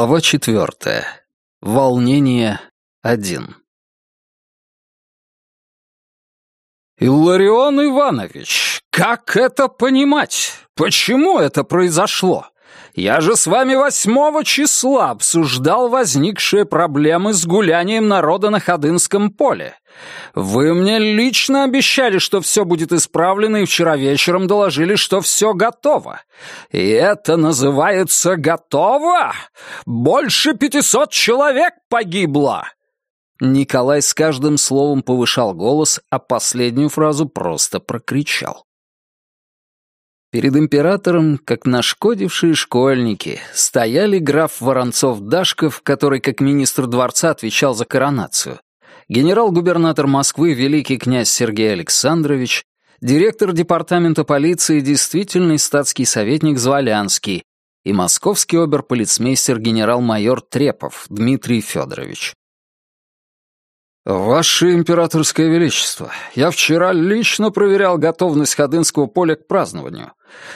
Глава четвертая. Волнение один. «Илларион Иванович, как это понимать? Почему это произошло? Я же с вами восьмого числа обсуждал возникшие проблемы с гулянием народа на Ходынском поле. Вы мне лично обещали, что все будет исправлено, и вчера вечером доложили, что все готово. И это называется «готово»? Больше пятисот человек погибло!» Николай с каждым словом повышал голос, а последнюю фразу просто прокричал. Перед императором, как нашкодившие школьники, стояли граф Воронцов-Дашков, который как министр дворца отвечал за коронацию, генерал-губернатор Москвы великий князь Сергей Александрович, директор департамента полиции действительный статский советник Зволянский и московский оберполицмейстер генерал-майор Трепов Дмитрий Федорович. «Ваше императорское величество, я вчера лично проверял готовность Ходынского поля к празднованию.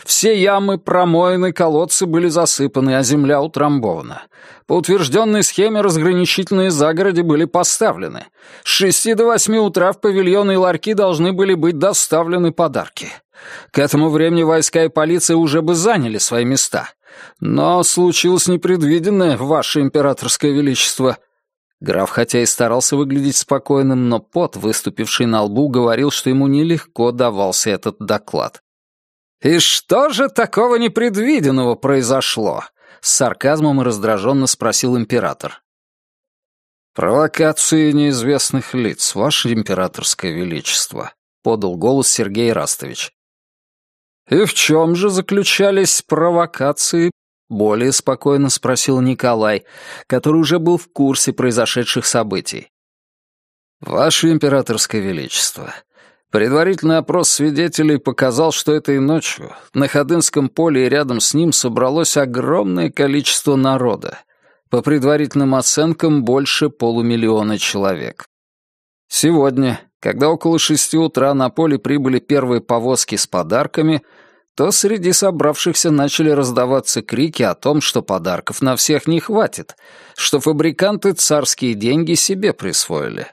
Все ямы промоены, колодцы были засыпаны, а земля утрамбована. По утвержденной схеме разграничительные загороди были поставлены. С шести до восьми утра в павильоны и ларьки должны были быть доставлены подарки. К этому времени войска и полиция уже бы заняли свои места. Но случилось непредвиденное, ваше императорское величество». Граф хотя и старался выглядеть спокойным, но пот, выступивший на лбу, говорил, что ему нелегко давался этот доклад. «И что же такого непредвиденного произошло?» — с сарказмом и раздраженно спросил император. «Провокации неизвестных лиц, ваше императорское величество», — подал голос Сергей Растович. «И в чем же заключались провокации более спокойно спросил Николай, который уже был в курсе произошедших событий. «Ваше императорское величество, предварительный опрос свидетелей показал, что этой ночью на Ходынском поле и рядом с ним собралось огромное количество народа, по предварительным оценкам больше полумиллиона человек. Сегодня, когда около шести утра на поле прибыли первые повозки с подарками — то среди собравшихся начали раздаваться крики о том, что подарков на всех не хватит, что фабриканты царские деньги себе присвоили.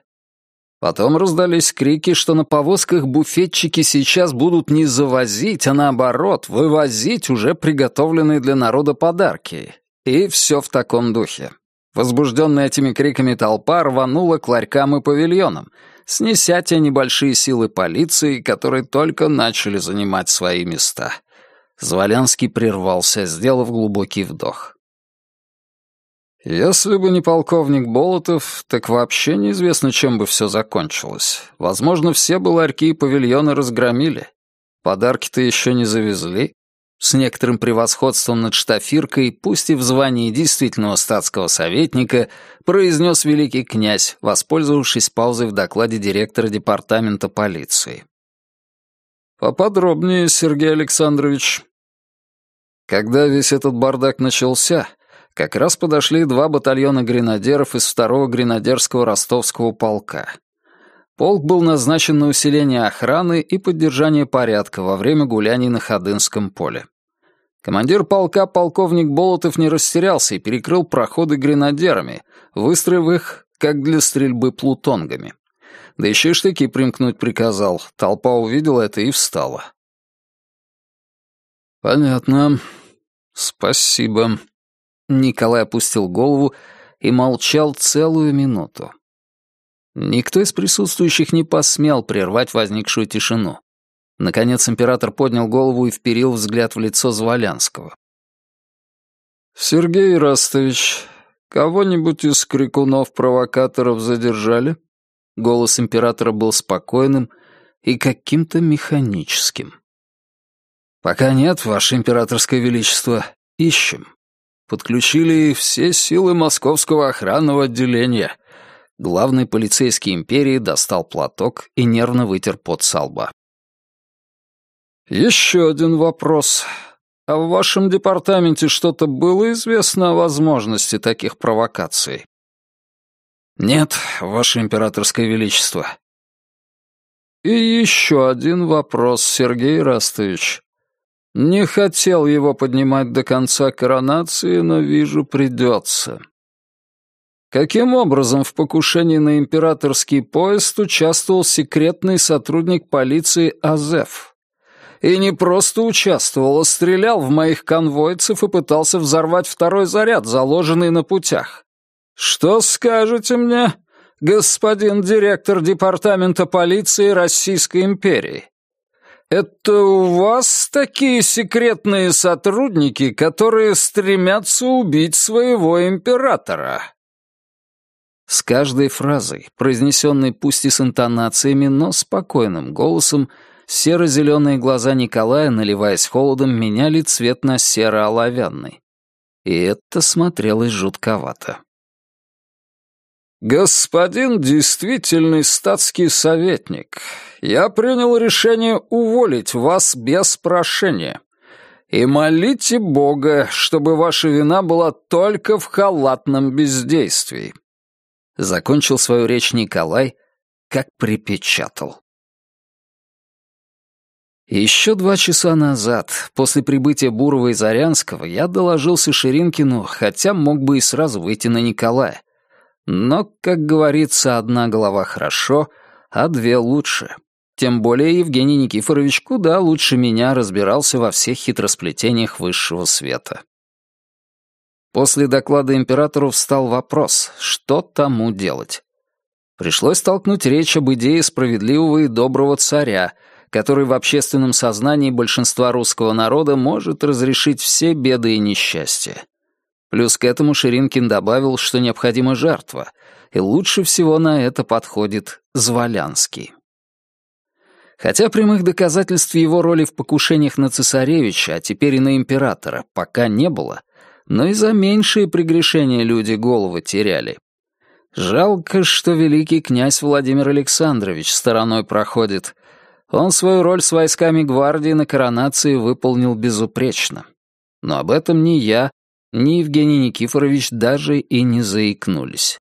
Потом раздались крики, что на повозках буфетчики сейчас будут не завозить, а наоборот, вывозить уже приготовленные для народа подарки. И все в таком духе. Возбужденная этими криками толпа рванула к ларькам и павильонам — снеся те небольшие силы полиции, которые только начали занимать свои места. Зволянский прервался, сделав глубокий вдох. «Если бы не полковник Болотов, так вообще неизвестно, чем бы все закончилось. Возможно, все бы ларьки и павильоны разгромили. Подарки-то еще не завезли, с некоторым превосходством над штафиркой, пусть и в звании действительного статского советника, произнес великий князь, воспользовавшись паузой в докладе директора департамента полиции. «Поподробнее, Сергей Александрович». Когда весь этот бардак начался, как раз подошли два батальона гренадеров из второго гренадерского ростовского полка. Полк был назначен на усиление охраны и поддержание порядка во время гуляний на Ходынском поле. Командир полка полковник Болотов не растерялся и перекрыл проходы гренадерами, выстроив их, как для стрельбы плутонгами. Да еще и штыки примкнуть приказал. Толпа увидела это и встала. «Понятно. Спасибо». Николай опустил голову и молчал целую минуту. Никто из присутствующих не посмел прервать возникшую тишину. Наконец император поднял голову и вперил взгляд в лицо Зволянского. «Сергей Ростович, кого-нибудь из крикунов-провокаторов задержали?» Голос императора был спокойным и каким-то механическим. «Пока нет, Ваше Императорское Величество. Ищем. Подключили все силы Московского охранного отделения. Главный полицейский империи достал платок и нервно вытер пот со лба. «Еще один вопрос. А в вашем департаменте что-то было известно о возможности таких провокаций?» «Нет, ваше императорское величество». «И еще один вопрос, Сергей Растович. Не хотел его поднимать до конца коронации, но, вижу, придется. Каким образом в покушении на императорский поезд участвовал секретный сотрудник полиции Азеф? И не просто участвовал, а стрелял в моих конвойцев и пытался взорвать второй заряд, заложенный на путях. Что скажете мне, господин директор департамента полиции Российской империи? «Это у вас такие секретные сотрудники, которые стремятся убить своего императора?» С каждой фразой, произнесенной пусть и с интонациями, но спокойным голосом, серо-зеленые глаза Николая, наливаясь холодом, меняли цвет на серо-оловянный. И это смотрелось жутковато. «Господин действительный статский советник, я принял решение уволить вас без прошения. И молите Бога, чтобы ваша вина была только в халатном бездействии». Закончил свою речь Николай, как припечатал. Еще два часа назад, после прибытия Бурова и Зарянского, я доложился Ширинкину, хотя мог бы и сразу выйти на Николая. Но, как говорится, одна голова хорошо, а две лучше. Тем более Евгений Никифорович куда лучше меня разбирался во всех хитросплетениях высшего света. После доклада императору встал вопрос, что тому делать. Пришлось столкнуть речь об идее справедливого и доброго царя, который в общественном сознании большинства русского народа может разрешить все беды и несчастья. Плюс к этому Ширинкин добавил, что необходима жертва, и лучше всего на это подходит Зволянский. Хотя прямых доказательств его роли в покушениях на цесаревича, а теперь и на императора, пока не было, но и за меньшие прегрешения люди головы теряли. Жалко, что великий князь Владимир Александрович стороной проходит. Он свою роль с войсками гвардии на коронации выполнил безупречно. Но об этом ни я, ни Евгений Никифорович даже и не заикнулись.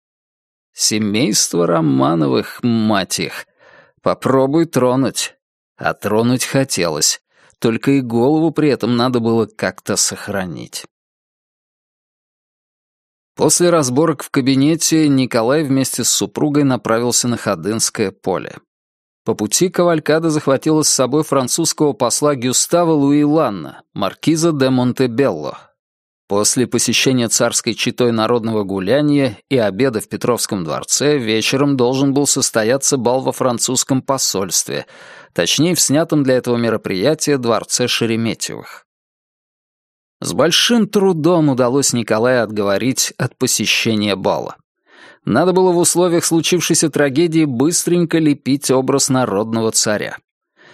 Семейство Романовых, мать их. Попробуй тронуть. А тронуть хотелось. Только и голову при этом надо было как-то сохранить. После разборок в кабинете Николай вместе с супругой направился на Ходынское поле. По пути Кавалькада захватила с собой французского посла Гюстава Луи Ланна, маркиза де Монтебелло, После посещения царской читой народного гуляния и обеда в Петровском дворце вечером должен был состояться бал во французском посольстве, точнее, в снятом для этого мероприятия дворце Шереметьевых. С большим трудом удалось Николаю отговорить от посещения бала. Надо было в условиях случившейся трагедии быстренько лепить образ народного царя.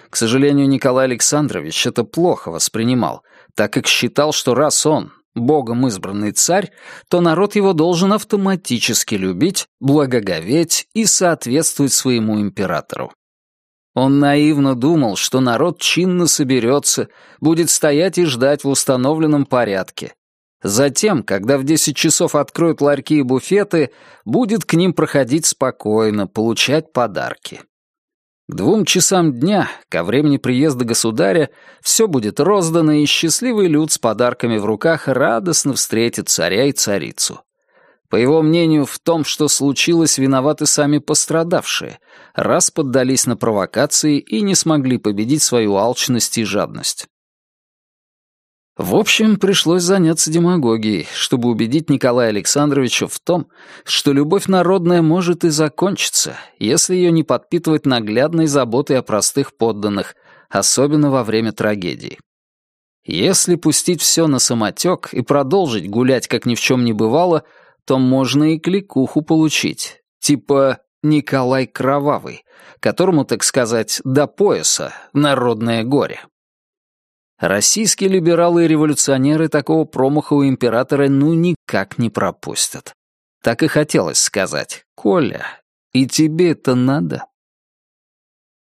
К сожалению, Николай Александрович это плохо воспринимал, так как считал, что раз он, Богом избранный царь, то народ его должен автоматически любить, благоговеть и соответствовать своему императору. Он наивно думал, что народ чинно соберется, будет стоять и ждать в установленном порядке. Затем, когда в 10 часов откроют ларьки и буфеты, будет к ним проходить спокойно, получать подарки. К двум часам дня, ко времени приезда государя, все будет роздано, и счастливый люд с подарками в руках радостно встретит царя и царицу. По его мнению, в том, что случилось, виноваты сами пострадавшие, раз поддались на провокации и не смогли победить свою алчность и жадность. В общем, пришлось заняться демагогией, чтобы убедить Николая Александровича в том, что любовь народная может и закончиться, если ее не подпитывать наглядной заботой о простых подданных, особенно во время трагедии. Если пустить все на самотек и продолжить гулять, как ни в чем не бывало, то можно и кликуху получить, типа Николай Кровавый, которому, так сказать, до пояса народное горе. Российские либералы и революционеры такого промаха у императора ну никак не пропустят. Так и хотелось сказать, «Коля, и тебе это надо?»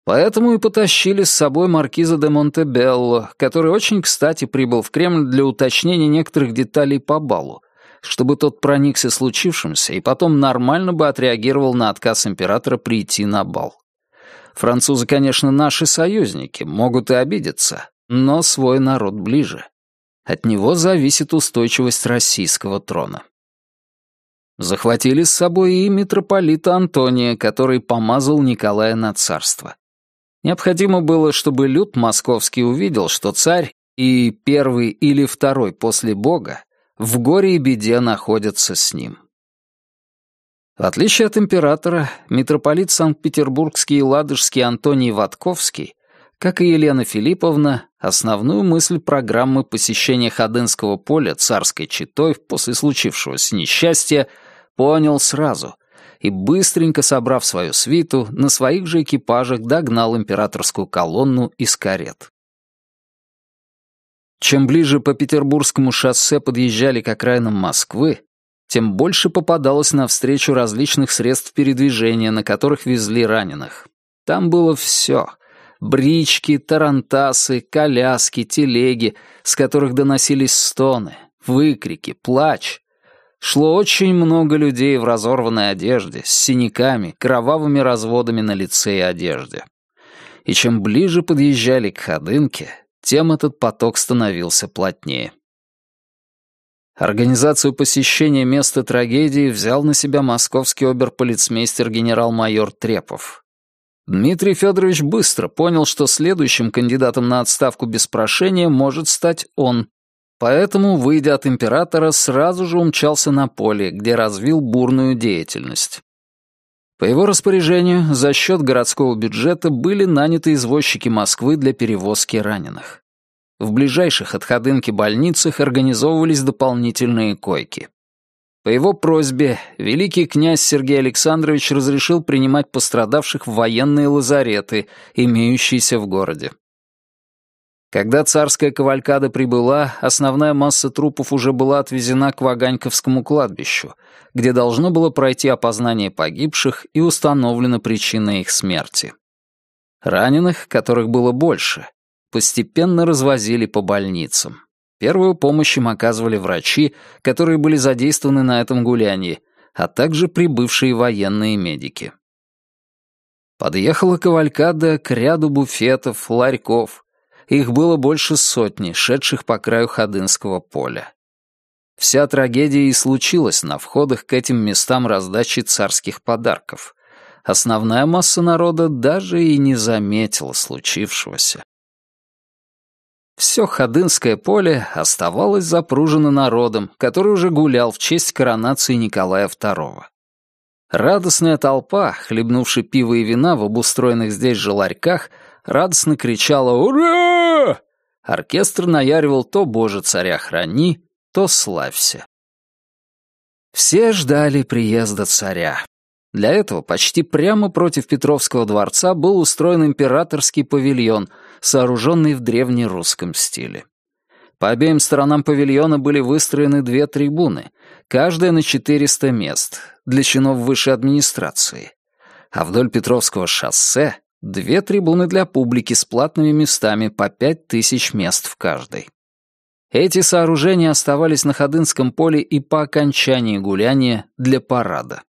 Поэтому и потащили с собой маркиза де Монтебелло, который очень кстати прибыл в Кремль для уточнения некоторых деталей по балу, чтобы тот проникся случившимся и потом нормально бы отреагировал на отказ императора прийти на бал. Французы, конечно, наши союзники, могут и обидеться, но свой народ ближе. От него зависит устойчивость российского трона. Захватили с собой и митрополита Антония, который помазал Николая на царство. Необходимо было, чтобы люд московский увидел, что царь и первый или второй после Бога в горе и беде находятся с ним. В отличие от императора, митрополит Санкт-Петербургский и Ладожский Антоний Ватковский, как и Елена Филипповна, основную мысль программы посещения Ходынского поля царской читой после случившегося несчастья понял сразу и, быстренько собрав свою свиту, на своих же экипажах догнал императорскую колонну из карет. Чем ближе по Петербургскому шоссе подъезжали к окраинам Москвы, тем больше попадалось навстречу различных средств передвижения, на которых везли раненых. Там было все — брички, тарантасы, коляски, телеги, с которых доносились стоны, выкрики, плач. Шло очень много людей в разорванной одежде, с синяками, кровавыми разводами на лице и одежде. И чем ближе подъезжали к Ходынке, тем этот поток становился плотнее. Организацию посещения места трагедии взял на себя московский оберполицмейстер генерал-майор Трепов. Дмитрий Федорович быстро понял, что следующим кандидатом на отставку без прошения может стать он, поэтому, выйдя от императора, сразу же умчался на поле, где развил бурную деятельность. По его распоряжению, за счет городского бюджета были наняты извозчики Москвы для перевозки раненых. В ближайших от Ходынки больницах организовывались дополнительные койки. По его просьбе великий князь Сергей Александрович разрешил принимать пострадавших в военные лазареты, имеющиеся в городе. Когда царская кавалькада прибыла, основная масса трупов уже была отвезена к Ваганьковскому кладбищу, где должно было пройти опознание погибших и установлена причина их смерти. Раненых, которых было больше, постепенно развозили по больницам. Первую помощь им оказывали врачи, которые были задействованы на этом гулянии, а также прибывшие военные медики. Подъехала кавалькада к ряду буфетов, ларьков, их было больше сотни, шедших по краю Ходынского поля. Вся трагедия и случилась на входах к этим местам раздачи царских подарков. Основная масса народа даже и не заметила случившегося. Все Ходынское поле оставалось запружено народом, который уже гулял в честь коронации Николая II. Радостная толпа, хлебнувши пиво и вина в обустроенных здесь же ларьках, радостно кричала «Ура!». Оркестр наяривал то «Боже, царя храни», то «Славься». Все ждали приезда царя. Для этого почти прямо против Петровского дворца был устроен императорский павильон, сооруженный в древнерусском стиле. По обеим сторонам павильона были выстроены две трибуны, каждая на 400 мест, для чинов высшей администрации. А вдоль Петровского шоссе Две трибуны для публики с платными местами по пять тысяч мест в каждой. Эти сооружения оставались на Ходынском поле и по окончании гуляния для парада.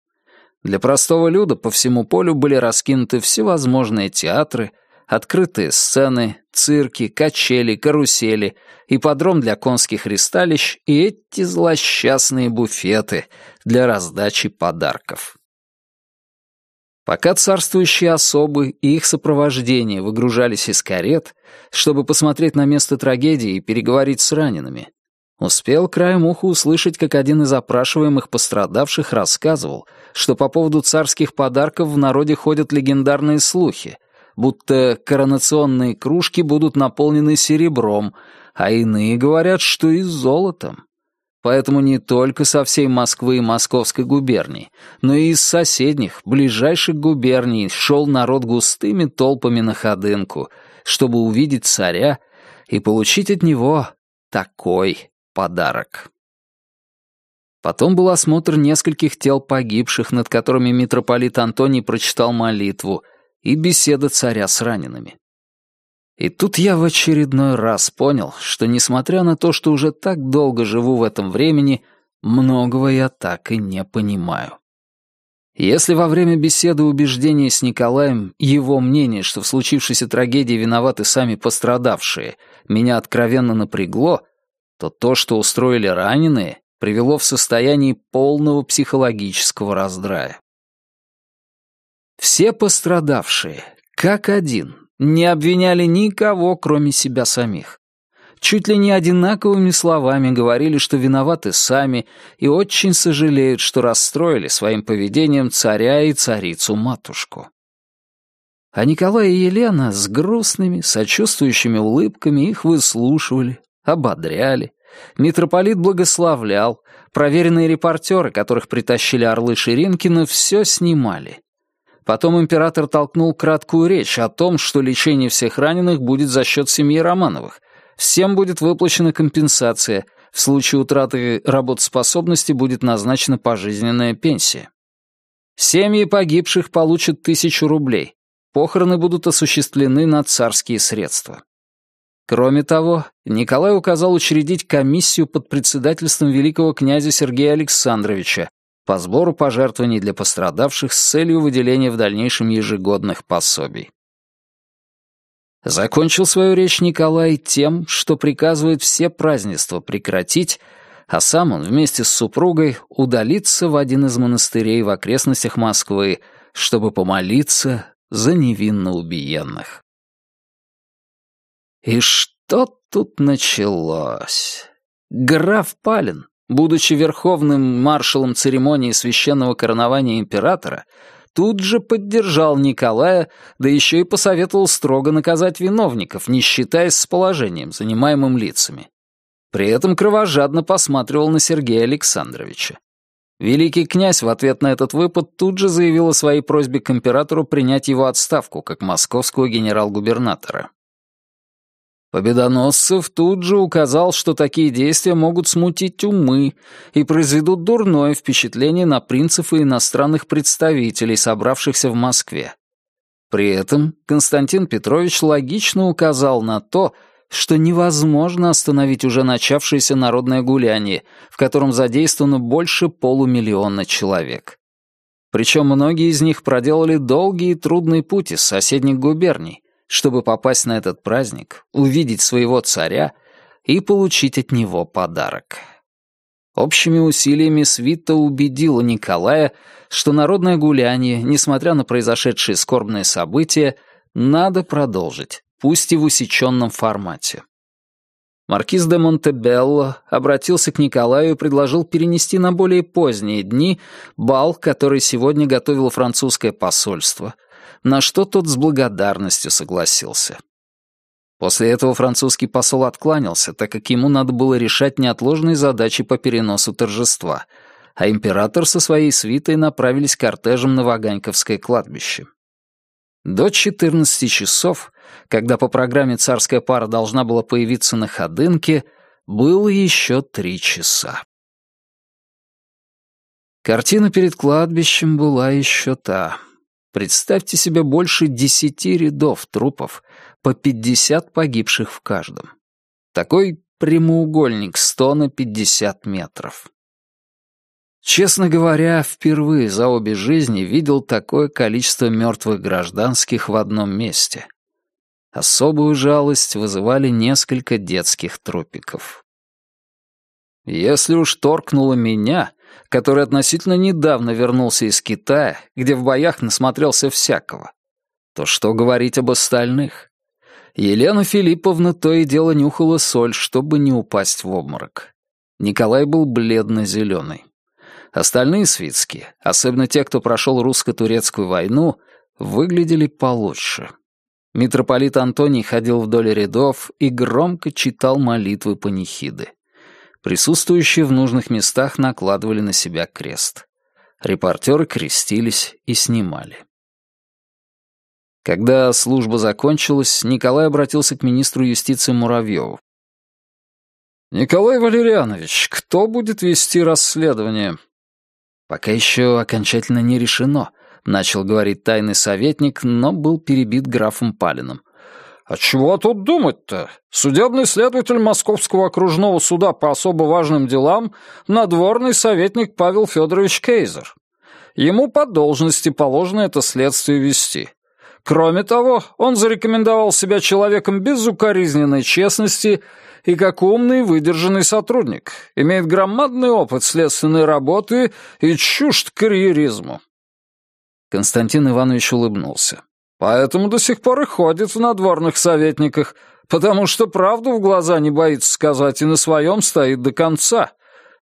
Для простого люда по всему полю были раскинуты всевозможные театры, открытые сцены, цирки, качели, карусели, ипподром для конских ристалищ и эти злосчастные буфеты для раздачи подарков. Пока царствующие особы и их сопровождение выгружались из карет, чтобы посмотреть на место трагедии и переговорить с ранеными, успел краем уха услышать, как один из опрашиваемых пострадавших рассказывал, что по поводу царских подарков в народе ходят легендарные слухи, будто коронационные кружки будут наполнены серебром, а иные говорят, что и золотом. Поэтому не только со всей Москвы и Московской губернии, но и из соседних, ближайших губерний шел народ густыми толпами на ходынку, чтобы увидеть царя и получить от него такой подарок. Потом был осмотр нескольких тел погибших, над которыми митрополит Антоний прочитал молитву, и беседа царя с ранеными. И тут я в очередной раз понял, что, несмотря на то, что уже так долго живу в этом времени, многого я так и не понимаю. Если во время беседы убеждения с Николаем его мнение, что в случившейся трагедии виноваты сами пострадавшие, меня откровенно напрягло, то то, что устроили раненые, привело в состояние полного психологического раздрая. Все пострадавшие, как один, не обвиняли никого, кроме себя самих. Чуть ли не одинаковыми словами говорили, что виноваты сами и очень сожалеют, что расстроили своим поведением царя и царицу-матушку. А Николай и Елена с грустными, сочувствующими улыбками их выслушивали, ободряли. Митрополит благословлял, проверенные репортеры, которых притащили орлы Ширинкина, все снимали. Потом император толкнул краткую речь о том, что лечение всех раненых будет за счет семьи Романовых. Всем будет выплачена компенсация. В случае утраты работоспособности будет назначена пожизненная пенсия. Семьи погибших получат тысячу рублей. Похороны будут осуществлены на царские средства. Кроме того, Николай указал учредить комиссию под председательством великого князя Сергея Александровича, по сбору пожертвований для пострадавших с целью выделения в дальнейшем ежегодных пособий. Закончил свою речь Николай тем, что приказывает все празднества прекратить, а сам он вместе с супругой удалится в один из монастырей в окрестностях Москвы, чтобы помолиться за невинно убиенных. И что тут началось? Граф Палин, будучи верховным маршалом церемонии священного коронования императора, тут же поддержал Николая, да еще и посоветовал строго наказать виновников, не считаясь с положением, занимаемым лицами. При этом кровожадно посматривал на Сергея Александровича. Великий князь в ответ на этот выпад тут же заявил о своей просьбе к императору принять его отставку как московского генерал-губернатора. Победоносцев тут же указал, что такие действия могут смутить умы и произведут дурное впечатление на принцев и иностранных представителей, собравшихся в Москве. При этом Константин Петрович логично указал на то, что невозможно остановить уже начавшееся народное гуляние, в котором задействовано больше полумиллиона человек. Причем многие из них проделали долгий и трудный путь из соседних губерний, чтобы попасть на этот праздник, увидеть своего царя и получить от него подарок. Общими усилиями свита убедила Николая, что народное гуляние, несмотря на произошедшие скорбные события, надо продолжить, пусть и в усеченном формате. Маркиз де Монтебелло обратился к Николаю и предложил перенести на более поздние дни бал, который сегодня готовило французское посольство — на что тот с благодарностью согласился. После этого французский посол откланялся, так как ему надо было решать неотложные задачи по переносу торжества, а император со своей свитой направились кортежем на Ваганьковское кладбище. До 14 часов, когда по программе царская пара должна была появиться на Ходынке, было еще три часа. Картина перед кладбищем была еще та — Представьте себе больше десяти рядов трупов, по пятьдесят погибших в каждом. Такой прямоугольник сто на пятьдесят метров. Честно говоря, впервые за обе жизни видел такое количество мертвых гражданских в одном месте. Особую жалость вызывали несколько детских трупиков. Если уж торкнуло меня, который относительно недавно вернулся из Китая, где в боях насмотрелся всякого, то что говорить об остальных? Елена Филипповна то и дело нюхала соль, чтобы не упасть в обморок. Николай был бледно-зеленый. Остальные свитские, особенно те, кто прошел русско-турецкую войну, выглядели получше. Митрополит Антоний ходил вдоль рядов и громко читал молитвы панихиды. Присутствующие в нужных местах накладывали на себя крест. Репортеры крестились и снимали. Когда служба закончилась, Николай обратился к министру юстиции Муравьеву. «Николай Валерьянович, кто будет вести расследование?» «Пока еще окончательно не решено», — начал говорить тайный советник, но был перебит графом Палиным. «А чего тут думать-то? Судебный следователь Московского окружного суда по особо важным делам — надворный советник Павел Федорович Кейзер. ему по должности положено это следствие вести. Кроме того, он зарекомендовал себя человеком безукоризненной честности и как умный выдержанный сотрудник, имеет громадный опыт следственной работы и чужд карьеризму. Константин Иванович улыбнулся. Поэтому до сих пор и ходит в надворных советниках, потому что правду в глаза не боится сказать и на своем стоит до конца.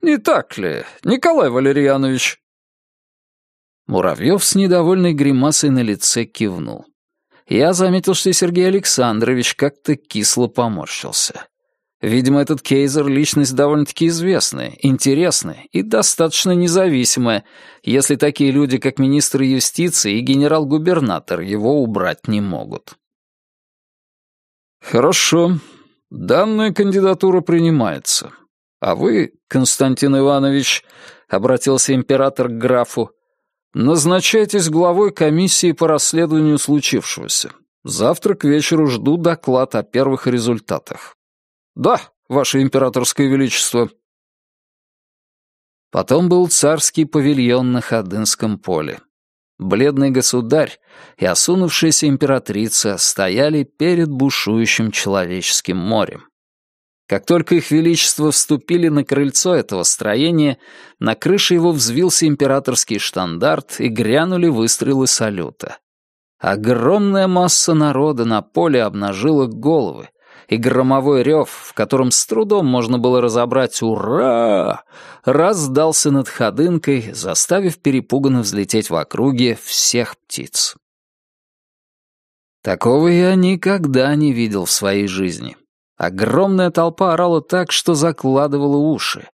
Не так ли, Николай Валерьянович?» Муравьев с недовольной гримасой на лице кивнул. Я заметил, что Сергей Александрович как-то кисло поморщился. Видимо, этот Кейзер — личность довольно-таки известная, интересная и достаточно независимая, если такие люди, как министр юстиции и генерал-губернатор, его убрать не могут. «Хорошо. Данная кандидатура принимается. А вы, Константин Иванович, — обратился император к графу, — назначайтесь главой комиссии по расследованию случившегося. Завтра к вечеру жду доклад о первых результатах. «Да, ваше императорское величество». Потом был царский павильон на Ходынском поле. Бледный государь и осунувшаяся императрица стояли перед бушующим человеческим морем. Как только их величество вступили на крыльцо этого строения, на крыше его взвился императорский штандарт и грянули выстрелы салюта. Огромная масса народа на поле обнажила головы, и громовой рев, в котором с трудом можно было разобрать «Ура!», раздался над ходынкой, заставив перепуганно взлететь в округе всех птиц. Такого я никогда не видел в своей жизни. Огромная толпа орала так, что закладывала уши.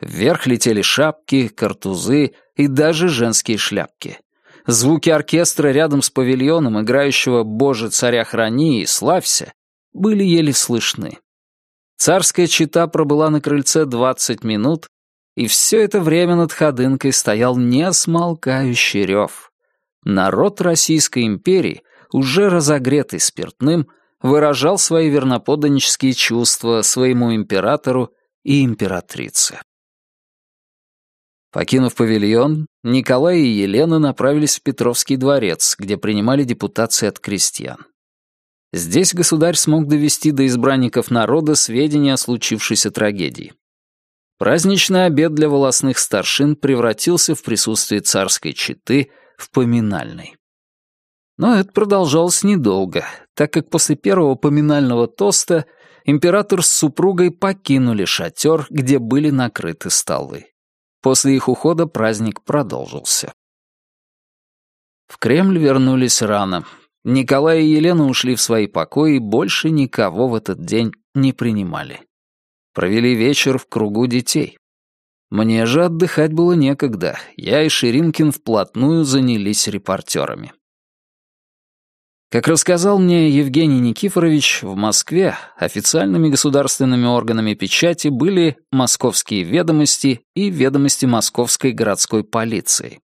Вверх летели шапки, картузы и даже женские шляпки. Звуки оркестра рядом с павильоном, играющего «Боже, царя храни» и «Славься», были еле слышны. Царская чита пробыла на крыльце двадцать минут, и все это время над ходынкой стоял несмолкающий рев. Народ Российской империи, уже разогретый спиртным, выражал свои верноподданнические чувства своему императору и императрице. Покинув павильон, Николай и Елена направились в Петровский дворец, где принимали депутации от крестьян. Здесь государь смог довести до избранников народа сведения о случившейся трагедии. Праздничный обед для волосных старшин превратился в присутствии царской четы в поминальный. Но это продолжалось недолго, так как после первого поминального тоста император с супругой покинули шатер, где были накрыты столы. После их ухода праздник продолжился. В Кремль вернулись рано, Николай и Елена ушли в свои покои и больше никого в этот день не принимали. Провели вечер в кругу детей. Мне же отдыхать было некогда. Я и Ширинкин вплотную занялись репортерами. Как рассказал мне Евгений Никифорович, в Москве официальными государственными органами печати были «Московские ведомости» и «Ведомости Московской городской полиции».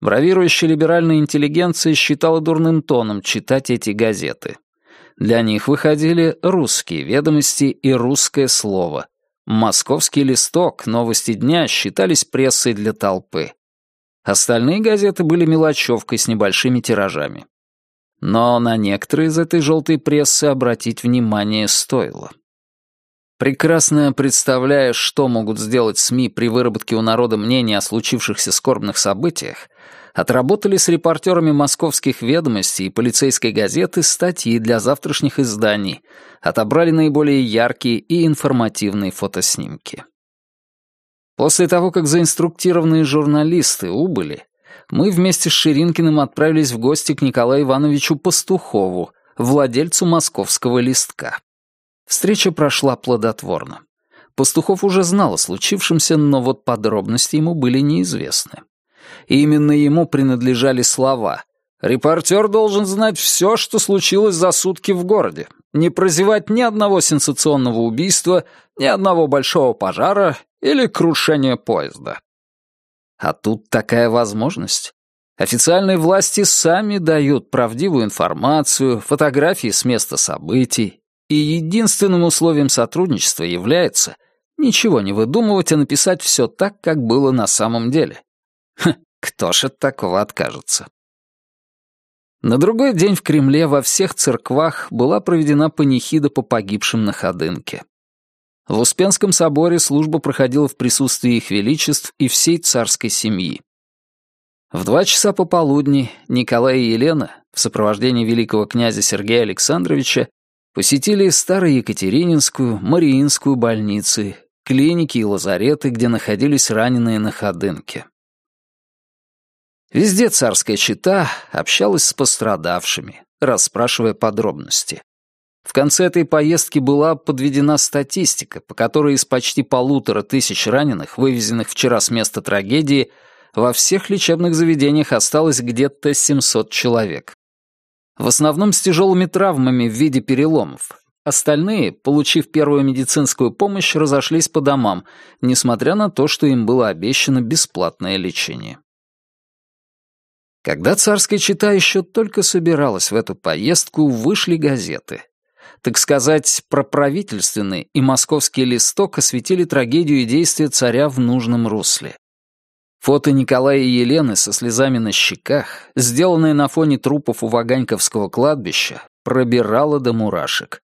Бравирующая либеральная интеллигенция считала дурным тоном читать эти газеты. Для них выходили русские ведомости и русское слово. Московский листок, новости дня считались прессой для толпы. Остальные газеты были мелочевкой с небольшими тиражами. Но на некоторые из этой желтой прессы обратить внимание стоило. Прекрасно представляя, что могут сделать СМИ при выработке у народа мнения о случившихся скорбных событиях, отработали с репортерами московских ведомостей и полицейской газеты статьи для завтрашних изданий, отобрали наиболее яркие и информативные фотоснимки. После того, как заинструктированные журналисты убыли, мы вместе с Ширинкиным отправились в гости к Николаю Ивановичу Пастухову, владельцу московского листка. Встреча прошла плодотворно. Пастухов уже знал о случившемся, но вот подробности ему были неизвестны. И именно ему принадлежали слова «Репортер должен знать все, что случилось за сутки в городе, не прозевать ни одного сенсационного убийства, ни одного большого пожара или крушения поезда». А тут такая возможность. Официальные власти сами дают правдивую информацию, фотографии с места событий, и единственным условием сотрудничества является ничего не выдумывать, а написать все так, как было на самом деле. Ха, Кто ж от такого откажется? На другой день в Кремле во всех церквах была проведена панихида по погибшим на Ходынке. В Успенском соборе служба проходила в присутствии их величеств и всей царской семьи. В два часа пополудни Николай и Елена в сопровождении великого князя Сергея Александровича посетили Староекатерининскую, Мариинскую больницы, клиники и лазареты, где находились раненые на Ходынке. Везде царская чита общалась с пострадавшими, расспрашивая подробности. В конце этой поездки была подведена статистика, по которой из почти полутора тысяч раненых, вывезенных вчера с места трагедии, во всех лечебных заведениях осталось где-то 700 человек. В основном с тяжелыми травмами в виде переломов. Остальные, получив первую медицинскую помощь, разошлись по домам, несмотря на то, что им было обещано бесплатное лечение. Когда царская чита еще только собиралась в эту поездку, вышли газеты так сказать, проправительственный и московский листок осветили трагедию и действия царя в нужном русле. Фото Николая и Елены со слезами на щеках, сделанное на фоне трупов у Ваганьковского кладбища, пробирало до мурашек.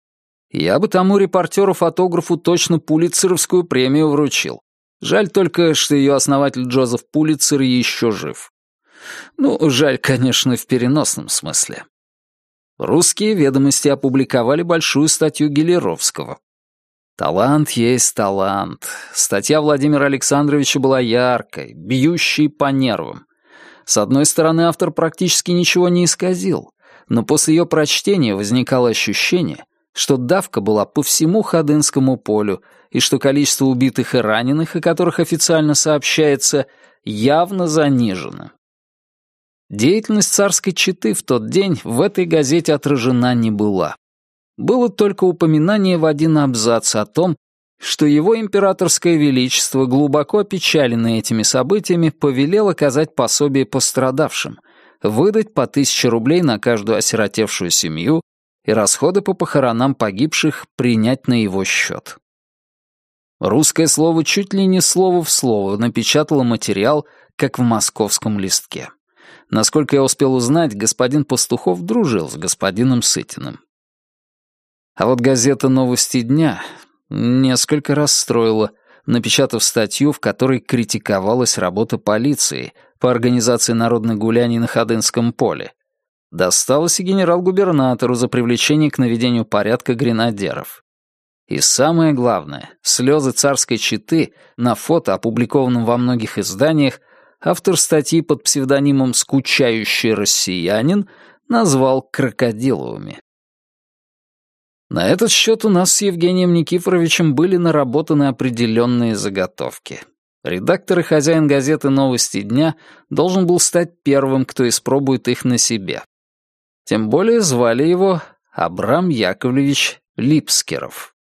Я бы тому репортеру-фотографу точно Пулитцеровскую премию вручил. Жаль только, что ее основатель Джозеф Пулитцер еще жив. Ну, жаль, конечно, в переносном смысле. Русские ведомости опубликовали большую статью Гелеровского. Талант есть талант. Статья Владимира Александровича была яркой, бьющей по нервам. С одной стороны, автор практически ничего не исказил, но после ее прочтения возникало ощущение, что давка была по всему Ходынскому полю и что количество убитых и раненых, о которых официально сообщается, явно занижено. Деятельность царской четы в тот день в этой газете отражена не была. Было только упоминание в один абзац о том, что его императорское величество, глубоко опечаленное этими событиями, повелел оказать пособие пострадавшим, выдать по тысяче рублей на каждую осиротевшую семью и расходы по похоронам погибших принять на его счет. Русское слово чуть ли не слово в слово напечатало материал, как в московском листке. Насколько я успел узнать, господин Пастухов дружил с господином Сытиным. А вот газета «Новости дня» несколько расстроила, напечатав статью, в которой критиковалась работа полиции по организации народных гуляний на Ходынском поле. Досталось и генерал-губернатору за привлечение к наведению порядка гренадеров. И самое главное, слезы царской четы на фото, опубликованном во многих изданиях, автор статьи под псевдонимом «Скучающий россиянин» назвал крокодиловыми. На этот счет у нас с Евгением Никифоровичем были наработаны определенные заготовки. Редактор и хозяин газеты «Новости дня» должен был стать первым, кто испробует их на себе. Тем более звали его Абрам Яковлевич Липскеров.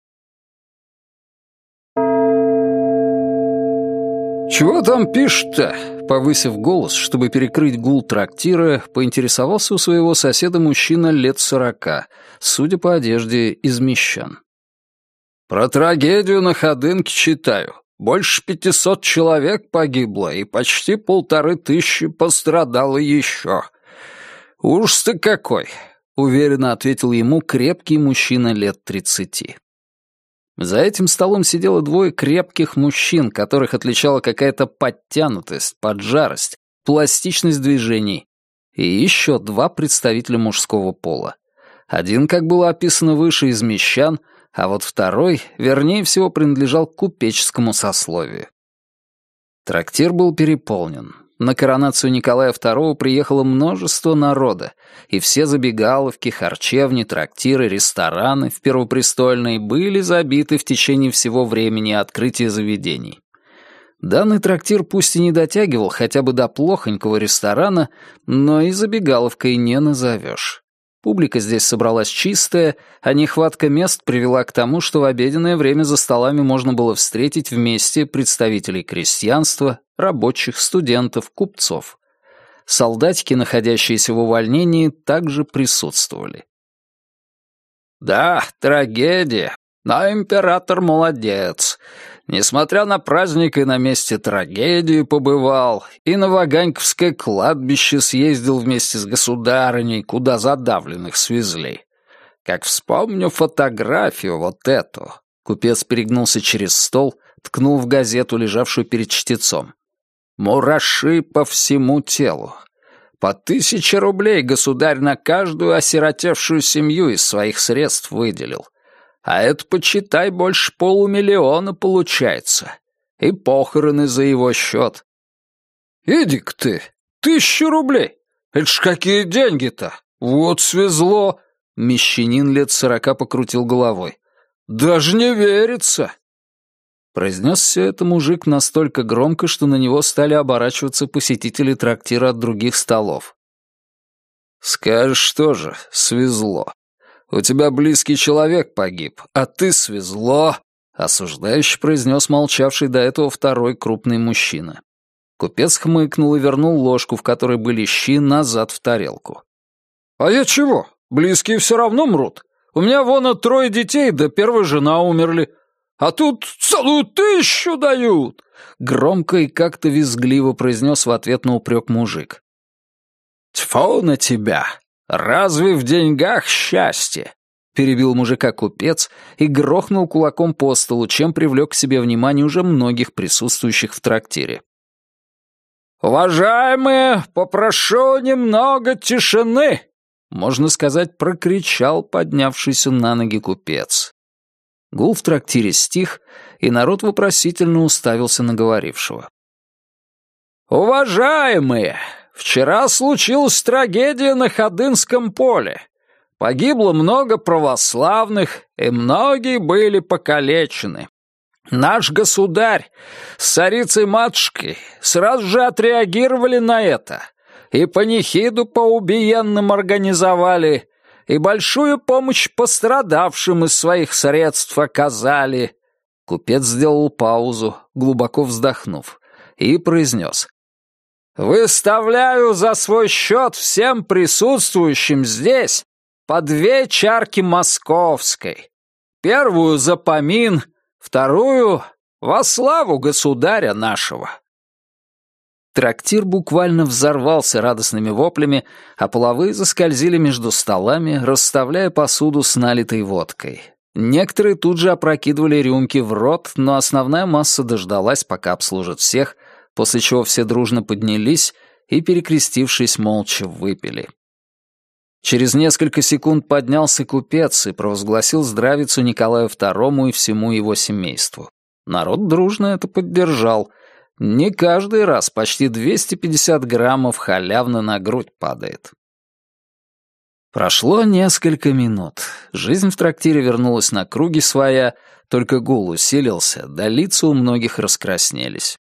«Чего там пишет-то?» Повысив голос, чтобы перекрыть гул трактира, поинтересовался у своего соседа мужчина лет сорока, судя по одежде, из мещан. «Про трагедию на Ходынке читаю. Больше пятисот человек погибло, и почти полторы тысячи пострадало еще. Ужас-то какой!» — уверенно ответил ему крепкий мужчина лет тридцати. За этим столом сидело двое крепких мужчин, которых отличала какая-то подтянутость, поджарость, пластичность движений. И еще два представителя мужского пола. Один, как было описано выше, из мещан, а вот второй, вернее всего, принадлежал купеческому сословию. Трактир был переполнен. На коронацию Николая II приехало множество народа, и все забегаловки, харчевни, трактиры, рестораны в Первопрестольной были забиты в течение всего времени открытия заведений. Данный трактир пусть и не дотягивал хотя бы до плохонького ресторана, но и забегаловкой не назовешь. Публика здесь собралась чистая, а нехватка мест привела к тому, что в обеденное время за столами можно было встретить вместе представителей крестьянства, рабочих, студентов, купцов. Солдатики, находящиеся в увольнении, также присутствовали. «Да, трагедия, но император молодец. Несмотря на праздник и на месте трагедии побывал, и на Ваганьковское кладбище съездил вместе с государыней, куда задавленных свезли. Как вспомню фотографию вот эту. Купец перегнулся через стол, ткнул в газету, лежавшую перед чтецом. Мураши по всему телу. По тысяче рублей государь на каждую осиротевшую семью из своих средств выделил — а это, почитай, больше полумиллиона получается. И похороны за его счет. Иди-ка ты, тысячу рублей. Это ж какие деньги-то? Вот свезло. Мещанин лет сорока покрутил головой. Даже не верится. Произнес все это мужик настолько громко, что на него стали оборачиваться посетители трактира от других столов. «Скажешь, что же, свезло. У тебя близкий человек погиб, а ты свезло», — осуждающе произнес молчавший до этого второй крупный мужчина. Купец хмыкнул и вернул ложку, в которой были щи, назад в тарелку. «А я чего? Близкие все равно мрут. У меня вон трое детей, да первая жена умерли. А тут целую тысячу дают!» Громко и как-то визгливо произнес в ответ на упрек мужик. «Тьфу на тебя! «Разве в деньгах счастье?» — перебил мужика купец и грохнул кулаком по столу, чем привлек к себе внимание уже многих присутствующих в трактире. «Уважаемые, попрошу немного тишины!» Можно сказать, прокричал поднявшийся на ноги купец. Гул в трактире стих, и народ вопросительно уставился на говорившего. «Уважаемые, Вчера случилась трагедия на Ходынском поле. Погибло много православных, и многие были покалечены. Наш государь с царицей-матушкой сразу же отреагировали на это, и панихиду по убиенным организовали, и большую помощь пострадавшим из своих средств оказали. Купец сделал паузу, глубоко вздохнув, и произнес. Выставляю за свой счет всем присутствующим здесь по две чарки московской. Первую за помин, вторую во славу государя нашего. Трактир буквально взорвался радостными воплями, а половые заскользили между столами, расставляя посуду с налитой водкой. Некоторые тут же опрокидывали рюмки в рот, но основная масса дождалась, пока обслужат всех — после чего все дружно поднялись и, перекрестившись, молча выпили. Через несколько секунд поднялся купец и провозгласил здравицу Николаю II и всему его семейству. Народ дружно это поддержал. Не каждый раз почти 250 граммов халявно на грудь падает. Прошло несколько минут. Жизнь в трактире вернулась на круги своя, только гул усилился, да лица у многих раскраснелись.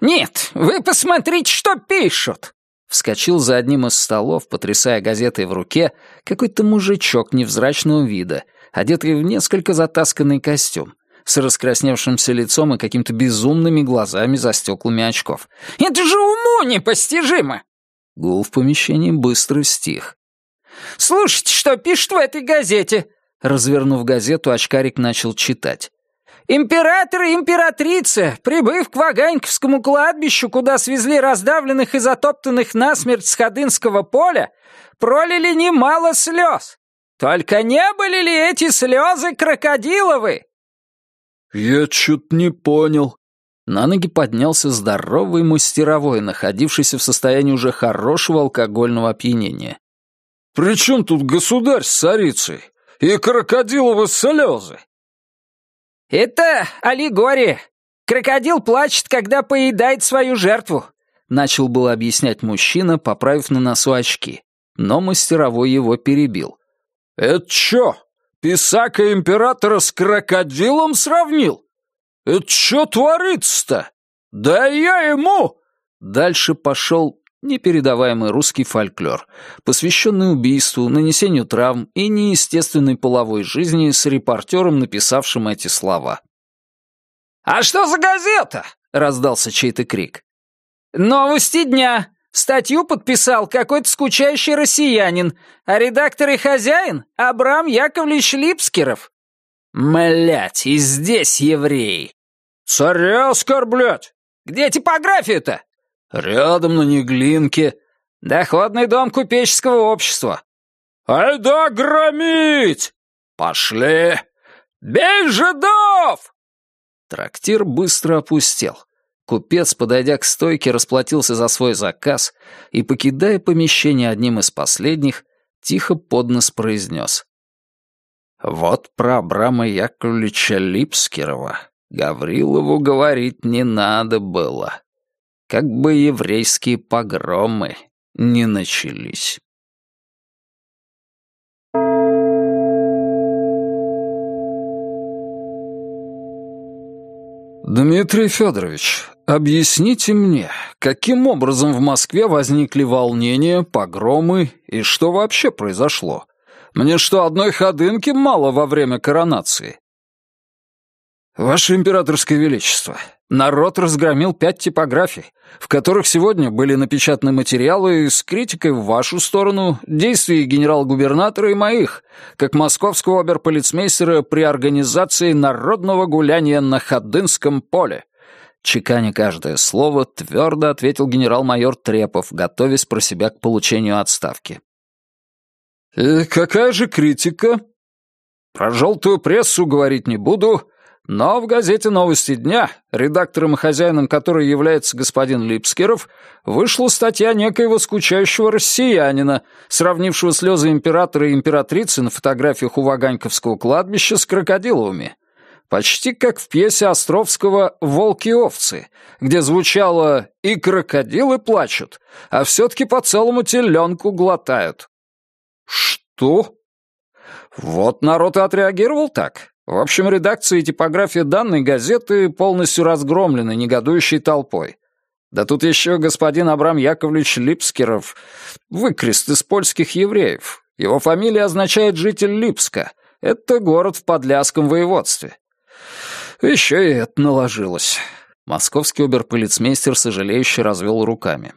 «Нет, вы посмотрите, что пишут!» Вскочил за одним из столов, потрясая газетой в руке, какой-то мужичок невзрачного вида, одетый в несколько затасканный костюм, с раскрасневшимся лицом и какими-то безумными глазами за стеклами очков. «Это же уму непостижимо!» Гул в помещении быстро стих. «Слушайте, что пишут в этой газете!» Развернув газету, очкарик начал читать. Император и императрица, прибыв к Ваганьковскому кладбищу, куда свезли раздавленных и затоптанных насмерть с Ходынского поля, пролили немало слез. Только не были ли эти слезы крокодиловы? Я чё-то не понял. На ноги поднялся здоровый мастеровой, находившийся в состоянии уже хорошего алкогольного опьянения. «При чем тут государь с царицей? И крокодиловы слезы? «Это аллегория. Крокодил плачет, когда поедает свою жертву», — начал было объяснять мужчина, поправив на носу очки. Но мастеровой его перебил. «Это чё, писака императора с крокодилом сравнил? Это чё творится-то? Да я ему...» Дальше пошел непередаваемый русский фольклор, посвященный убийству, нанесению травм и неестественной половой жизни с репортером, написавшим эти слова. «А что за газета?» — раздался чей-то крик. «Новости дня. Статью подписал какой-то скучающий россиянин, а редактор и хозяин — Абрам Яковлевич Липскеров». «Млять, и здесь евреи!» Царя оскорблять!» «Где типография-то?» «Рядом на Неглинке». «Доходный дом купеческого общества». «Айда громить!» «Пошли!» «Бей жидов!» Трактир быстро опустел. Купец, подойдя к стойке, расплатился за свой заказ и, покидая помещение одним из последних, тихо под нос произнес. «Вот про Абрама Яковлевича Липскирова Гаврилову говорить не надо было. Как бы еврейские погромы не начались». «Дмитрий Федорович, объясните мне, каким образом в Москве возникли волнения, погромы и что вообще произошло? Мне что, одной ходынки мало во время коронации?» «Ваше императорское величество, народ разгромил пять типографий, в которых сегодня были напечатаны материалы с критикой в вашу сторону, действий генерал-губернатора и моих, как московского оберполицмейстера при организации народного гуляния на Ходынском поле». Чеканя каждое слово, твердо ответил генерал-майор Трепов, готовясь про себя к получению отставки. «И какая же критика?» «Про желтую прессу говорить не буду, но в газете «Новости дня», редактором и хозяином которой является господин Липскеров, вышла статья некоего скучающего россиянина, сравнившего слезы императора и императрицы на фотографиях у Ваганьковского кладбища с крокодиловыми. Почти как в пьесе Островского «Волки-овцы», где звучало «и крокодилы плачут, а все-таки по целому теленку глотают». «Что?» Вот народ и отреагировал так. В общем, редакция и типография данной газеты полностью разгромлены негодующей толпой. Да тут еще господин Абрам Яковлевич Липскеров, выкрест из польских евреев. Его фамилия означает «житель Липска». Это город в Подляском воеводстве. Еще и это наложилось. Московский оберполицмейстер сожалеюще развел руками.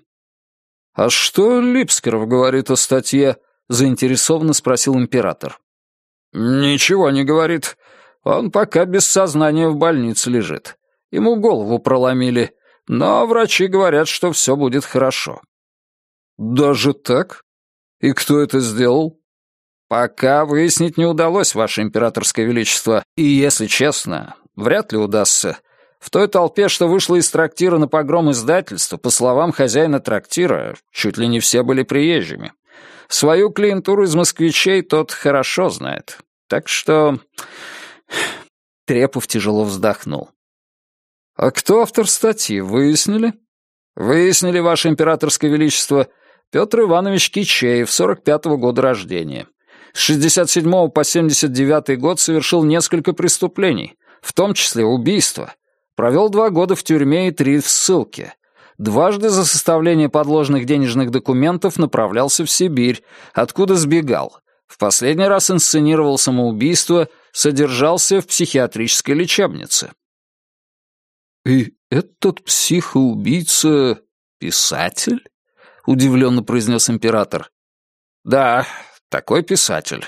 «А что Липскеров говорит о статье?» — заинтересованно спросил император. «Ничего не говорит. Он пока без сознания в больнице лежит. Ему голову проломили, но врачи говорят, что все будет хорошо». «Даже так? И кто это сделал?» «Пока выяснить не удалось, Ваше Императорское Величество. И, если честно, вряд ли удастся. В той толпе, что вышла из трактира на погром издательства, по словам хозяина трактира, чуть ли не все были приезжими. Свою клиентуру из москвичей тот хорошо знает. Так что Трепов тяжело вздохнул. «А кто автор статьи, выяснили?» «Выяснили, Ваше Императорское Величество. Петр Иванович Кичеев, 45-го года рождения. С 67 по 79 год совершил несколько преступлений, в том числе убийство. Провел два года в тюрьме и три в ссылке. Дважды за составление подложных денежных документов направлялся в Сибирь, откуда сбегал. В последний раз инсценировал самоубийство, содержался в психиатрической лечебнице. «И этот психоубийца — писатель?» — удивленно произнес император. «Да, такой писатель.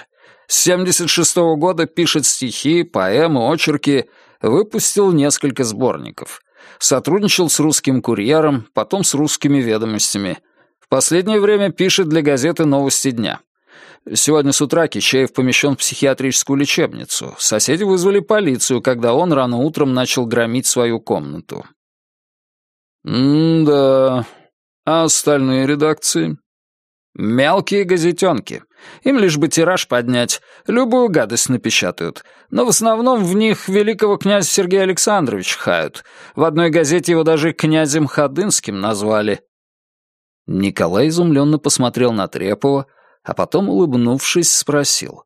С 76-го года пишет стихи, поэмы, очерки, выпустил несколько сборников. Сотрудничал с русским курьером, потом с русскими ведомостями. В последнее время пишет для газеты «Новости дня». Сегодня с утра Кичаев помещен в психиатрическую лечебницу. Соседи вызвали полицию, когда он рано утром начал громить свою комнату. «М-да. А остальные редакции?» «Мелкие газетенки. Им лишь бы тираж поднять, любую гадость напечатают. Но в основном в них великого князя Сергея Александровича хают. В одной газете его даже князем Ходынским назвали». Николай изумленно посмотрел на Трепова, а потом, улыбнувшись, спросил.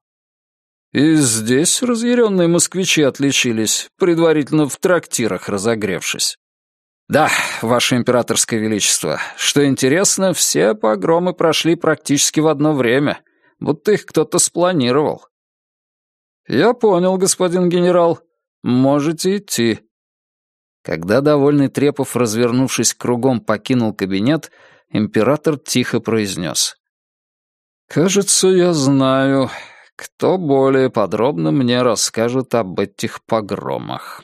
«И здесь разъяренные москвичи отличились, предварительно в трактирах разогревшись». «Да, Ваше Императорское Величество. Что интересно, все погромы прошли практически в одно время, будто их кто-то спланировал». «Я понял, господин генерал. Можете идти». Когда довольный Трепов, развернувшись кругом, покинул кабинет, император тихо произнес. «Кажется, я знаю, кто более подробно мне расскажет об этих погромах».